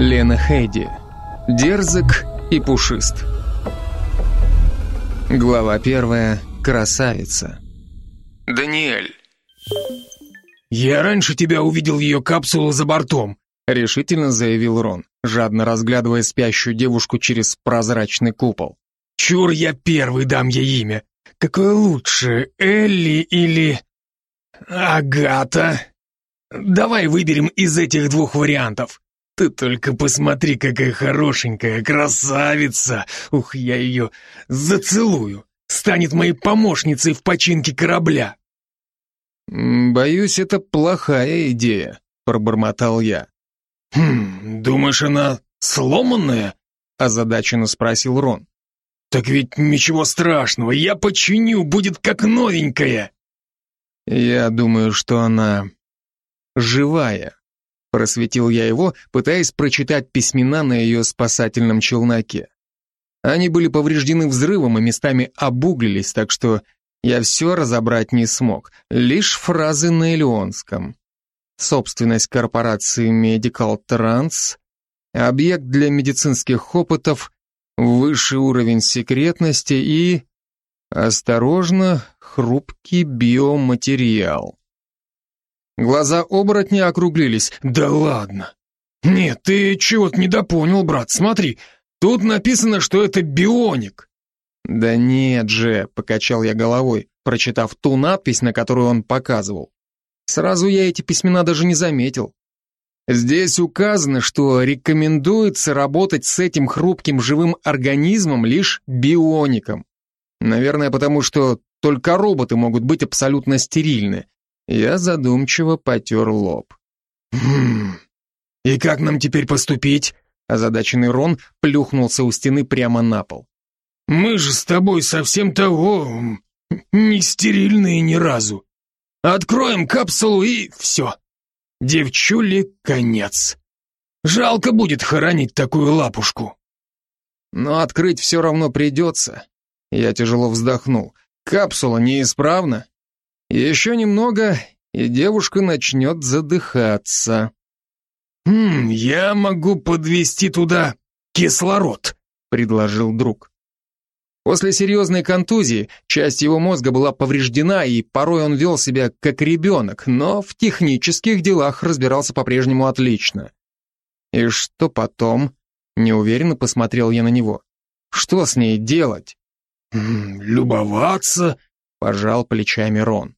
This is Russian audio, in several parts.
Лена Хейди. Дерзок и пушист. Глава первая. Красавица. Даниэль. «Я раньше тебя увидел ее капсулу за бортом», решительно заявил Рон, жадно разглядывая спящую девушку через прозрачный купол. «Чур, я первый дам ей имя. Какое лучше, Элли или... Агата? Давай выберем из этих двух вариантов. Ты только посмотри, какая хорошенькая, красавица! Ух, я ее зацелую! Станет моей помощницей в починке корабля!» «Боюсь, это плохая идея», — пробормотал я. «Хм, думаешь, она сломанная?» — озадаченно спросил Рон. «Так ведь ничего страшного, я починю, будет как новенькая!» «Я думаю, что она живая», Просветил я его, пытаясь прочитать письмена на ее спасательном челноке. Они были повреждены взрывом и местами обуглились, так что я все разобрать не смог, лишь фразы на элеонском. Собственность корпорации Medical Trans, объект для медицинских опытов, высший уровень секретности и, осторожно, хрупкий биоматериал. Глаза оборотня округлились. «Да ладно!» «Нет, ты чего-то недопонял, брат. Смотри, тут написано, что это бионик». «Да нет же», — покачал я головой, прочитав ту надпись, на которую он показывал. Сразу я эти письмена даже не заметил. Здесь указано, что рекомендуется работать с этим хрупким живым организмом лишь биоником. Наверное, потому что только роботы могут быть абсолютно стерильны, я задумчиво потер лоб. «Хм, и как нам теперь поступить?» Озадаченный Рон плюхнулся у стены прямо на пол. «Мы же с тобой совсем того... не стерильные ни разу. Откроем капсулу и все. Девчули конец. Жалко будет хоронить такую лапушку». «Но открыть все равно придется». Я тяжело вздохнул. «Капсула неисправна?» Еще немного, и девушка начнет задыхаться. «Хм, я могу подвести туда кислород», — предложил друг. После серьезной контузии часть его мозга была повреждена, и порой он вел себя как ребенок, но в технических делах разбирался по-прежнему отлично. И что потом? Неуверенно посмотрел я на него. Что с ней делать? «Любоваться», — пожал плечами Рон.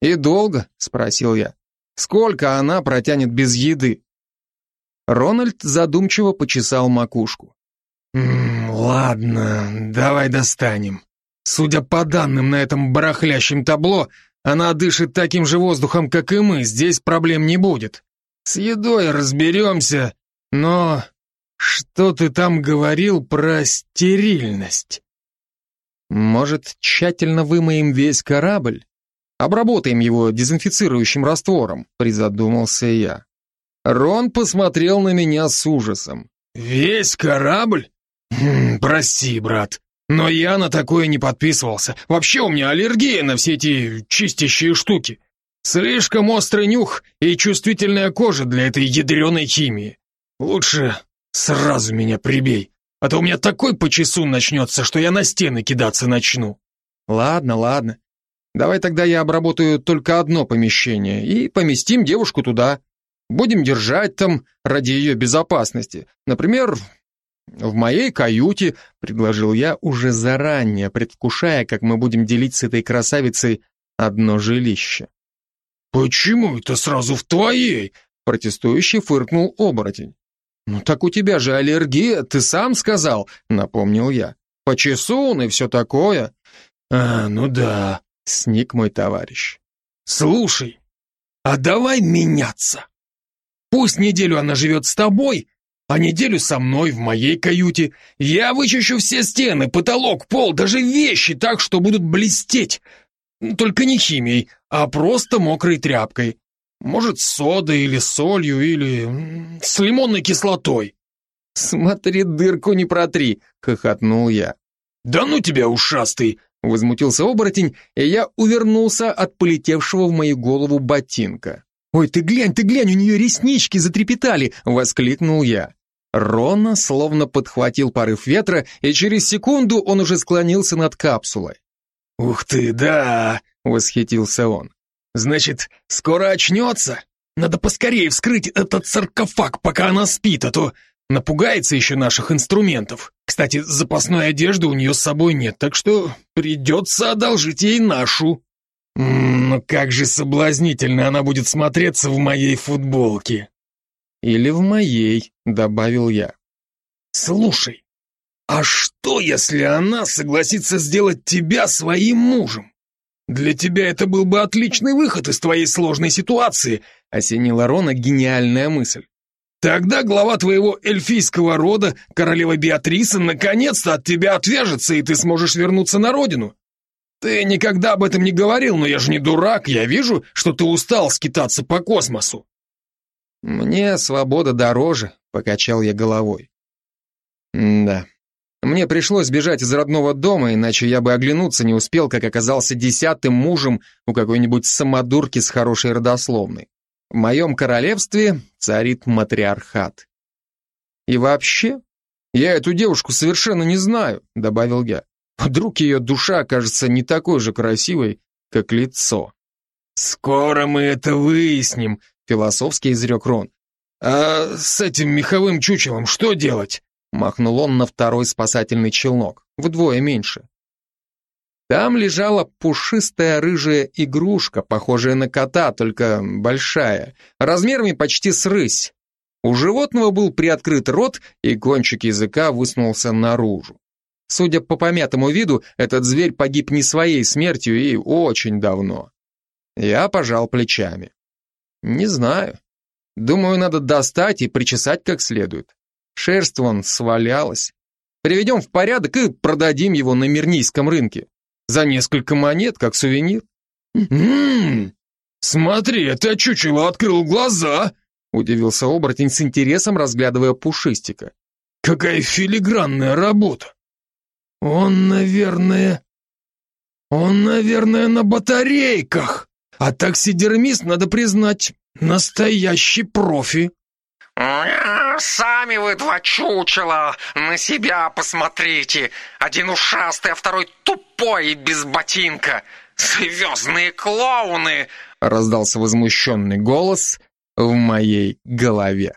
«И долго?» — спросил я. «Сколько она протянет без еды?» Рональд задумчиво почесал макушку. «М ладно давай достанем. Судя по данным на этом барахлящем табло, она дышит таким же воздухом, как и мы, здесь проблем не будет. С едой разберемся, но что ты там говорил про стерильность?» «Может, тщательно вымоем весь корабль?» Обработаем его дезинфицирующим раствором, призадумался я. Рон посмотрел на меня с ужасом. Весь корабль? Хм, прости, брат, но я на такое не подписывался. Вообще у меня аллергия на все эти чистящие штуки. Слишком острый нюх и чувствительная кожа для этой ядреной химии. Лучше сразу меня прибей, а то у меня такой почесун начнется, что я на стены кидаться начну. Ладно, ладно. Давай тогда я обработаю только одно помещение и поместим девушку туда. Будем держать там ради ее безопасности. Например, в моей каюте, предложил я уже заранее, предвкушая, как мы будем делить с этой красавицей одно жилище. Почему это сразу в твоей? Протестующий фыркнул оборотень. «Ну так у тебя же аллергия, ты сам сказал», — напомнил я. «Почесун и все такое». «А, ну да», Сник мой товарищ. Слушай, а давай меняться. Пусть неделю она живет с тобой, а неделю со мной в моей каюте. Я вычищу все стены, потолок, пол, даже вещи так, что будут блестеть. Только не химией, а просто мокрой тряпкой. Может, содой или солью, или с лимонной кислотой. «Смотри, дырку не протри», — хохотнул я. «Да ну тебя, ушастый!» Возмутился оборотень, и я увернулся от полетевшего в мою голову ботинка. «Ой, ты глянь, ты глянь, у нее реснички затрепетали!» — воскликнул я. Рона словно подхватил порыв ветра, и через секунду он уже склонился над капсулой. «Ух ты, да!» — восхитился он. «Значит, скоро очнется? Надо поскорее вскрыть этот саркофаг, пока она спит, а то напугается еще наших инструментов. Кстати, запасной одежды у нее с собой нет, так что придется одолжить ей нашу». «Ммм, как же соблазнительно она будет смотреться в моей футболке!» «Или в моей», — добавил я. «Слушай, а что, если она согласится сделать тебя своим мужем? Для тебя это был бы отличный выход из твоей сложной ситуации», — осенила Рона гениальная мысль. «Тогда глава твоего эльфийского рода, королева Беатриса, наконец-то от тебя отвяжется, и ты сможешь вернуться на родину. Ты никогда об этом не говорил, но я же не дурак, я вижу, что ты устал скитаться по космосу. Мне свобода дороже, покачал я головой. Да. Мне пришлось бежать из родного дома, иначе я бы оглянуться не успел, как оказался десятым мужем у какой-нибудь самодурки с хорошей родословной. В моем королевстве царит матриархат. И вообще, я эту девушку совершенно не знаю, добавил я. Вдруг ее душа окажется не такой же красивой, как лицо. «Скоро мы это выясним», — философски изрек Рон. «А с этим меховым чучелом что делать?» Махнул он на второй спасательный челнок, вдвое меньше. Там лежала пушистая рыжая игрушка, похожая на кота, только большая, размерами почти с рысь. У животного был приоткрыт рот, и кончик языка высунулся наружу. Судя по помятому виду, этот зверь погиб не своей смертью и очень давно. Я пожал плечами. Не знаю. Думаю, надо достать и причесать как следует. Шерсть вон свалялась. Приведем в порядок и продадим его на Мирнийском рынке. За несколько монет, как сувенир. «Ммм, смотри, это чучело открыл глаза!» Удивился оборотень с интересом, разглядывая пушистика. «Какая филигранная работа! Он, наверное... Он, наверное, на батарейках. А таксидермист, надо признать, настоящий профи. «Сами вы два чучела, на себя посмотрите. Один ушастый, а второй тупой и без ботинка. Звездные клоуны!» Раздался возмущенный голос в моей голове.